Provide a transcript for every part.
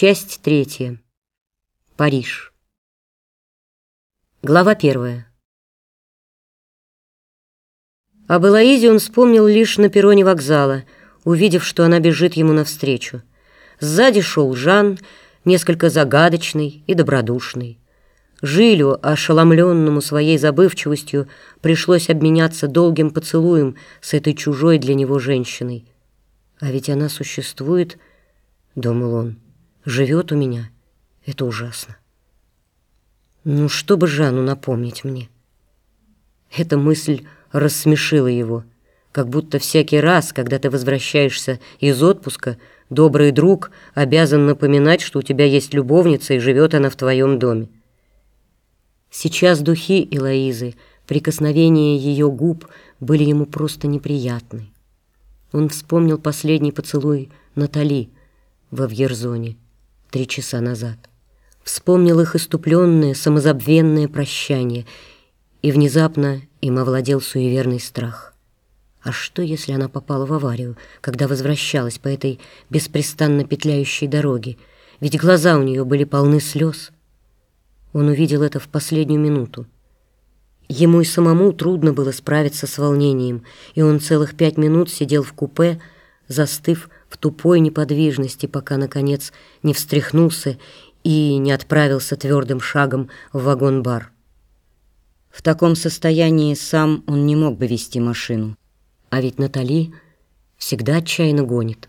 Часть третья. Париж. Глава первая. Об Элоизе он вспомнил лишь на перроне вокзала, увидев, что она бежит ему навстречу. Сзади шел Жан, несколько загадочный и добродушный. Жилю, ошеломленному своей забывчивостью, пришлось обменяться долгим поцелуем с этой чужой для него женщиной. А ведь она существует, думал он живет у меня. Это ужасно. Ну, чтобы Жанну напомнить мне. Эта мысль рассмешила его, как будто всякий раз, когда ты возвращаешься из отпуска, добрый друг обязан напоминать, что у тебя есть любовница и живет она в твоем доме. Сейчас духи Элоизы, прикосновения ее губ были ему просто неприятны. Он вспомнил последний поцелуй Натали во Вьерзоне три часа назад. Вспомнил их иступленное, самозабвенное прощание, и внезапно им овладел суеверный страх. А что, если она попала в аварию, когда возвращалась по этой беспрестанно петляющей дороге? Ведь глаза у нее были полны слез. Он увидел это в последнюю минуту. Ему и самому трудно было справиться с волнением, и он целых пять минут сидел в купе, застыв в тупой неподвижности, пока, наконец, не встряхнулся и не отправился твердым шагом в вагон-бар. В таком состоянии сам он не мог бы вести машину. А ведь Натали всегда отчаянно гонит.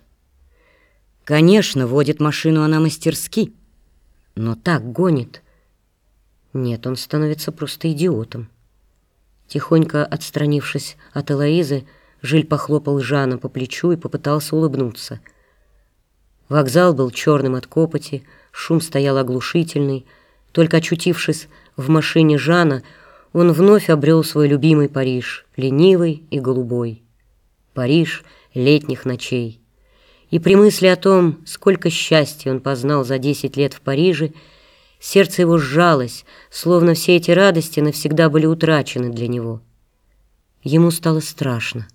Конечно, водит машину она мастерски, но так гонит. Нет, он становится просто идиотом. Тихонько отстранившись от Элоизы, Жиль похлопал Жана по плечу и попытался улыбнуться. Вокзал был черным от копоти, шум стоял оглушительный. Только очутившись в машине Жана, он вновь обрел свой любимый Париж, ленивый и голубой. Париж летних ночей. И при мысли о том, сколько счастья он познал за десять лет в Париже, сердце его сжалось, словно все эти радости навсегда были утрачены для него. Ему стало страшно.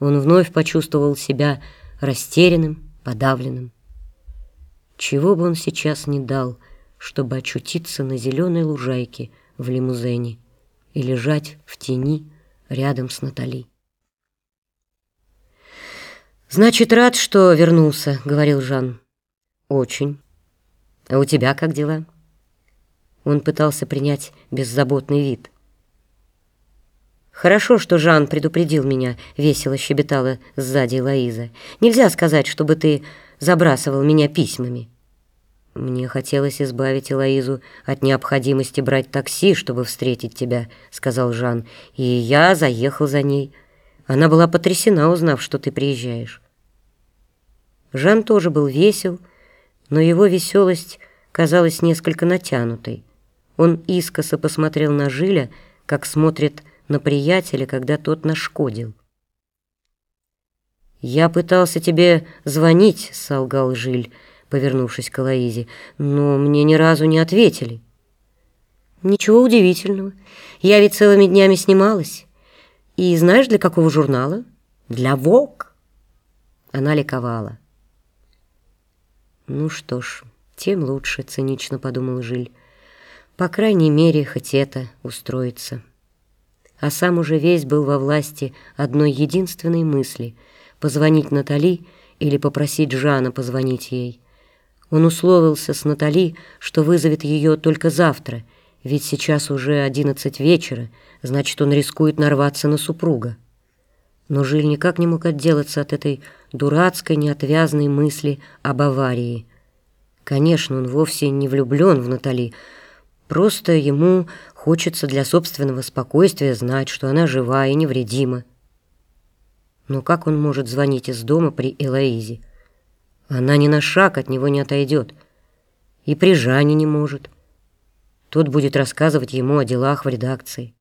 Он вновь почувствовал себя растерянным, подавленным. Чего бы он сейчас не дал, чтобы очутиться на зеленой лужайке в лимузене и лежать в тени рядом с Натали. «Значит, рад, что вернулся», — говорил Жан. «Очень. А у тебя как дела?» Он пытался принять беззаботный вид — «Хорошо, что Жан предупредил меня», — весело щебетала сзади Лоиза. «Нельзя сказать, чтобы ты забрасывал меня письмами». «Мне хотелось избавить Элоизу от необходимости брать такси, чтобы встретить тебя», — сказал Жан. «И я заехал за ней. Она была потрясена, узнав, что ты приезжаешь». Жан тоже был весел, но его веселость казалась несколько натянутой. Он искоса посмотрел на Жиля, как смотрит на приятеля, когда тот нашкодил. «Я пытался тебе звонить», — солгал Жиль, повернувшись к Алоизе, «но мне ни разу не ответили». «Ничего удивительного. Я ведь целыми днями снималась. И знаешь, для какого журнала? Для ВОК». Она ликовала. «Ну что ж, тем лучше», — цинично подумал Жиль. «По крайней мере, хоть это устроится» а сам уже весь был во власти одной единственной мысли — позвонить Натали или попросить Жана позвонить ей. Он условился с Натали, что вызовет ее только завтра, ведь сейчас уже одиннадцать вечера, значит, он рискует нарваться на супруга. Но Жиль никак не мог отделаться от этой дурацкой, неотвязной мысли об аварии. Конечно, он вовсе не влюблен в Натали, просто ему Хочется для собственного спокойствия знать, что она жива и невредима. Но как он может звонить из дома при Элоизе? Она ни на шаг от него не отойдет. И при Жане не может. Тот будет рассказывать ему о делах в редакции.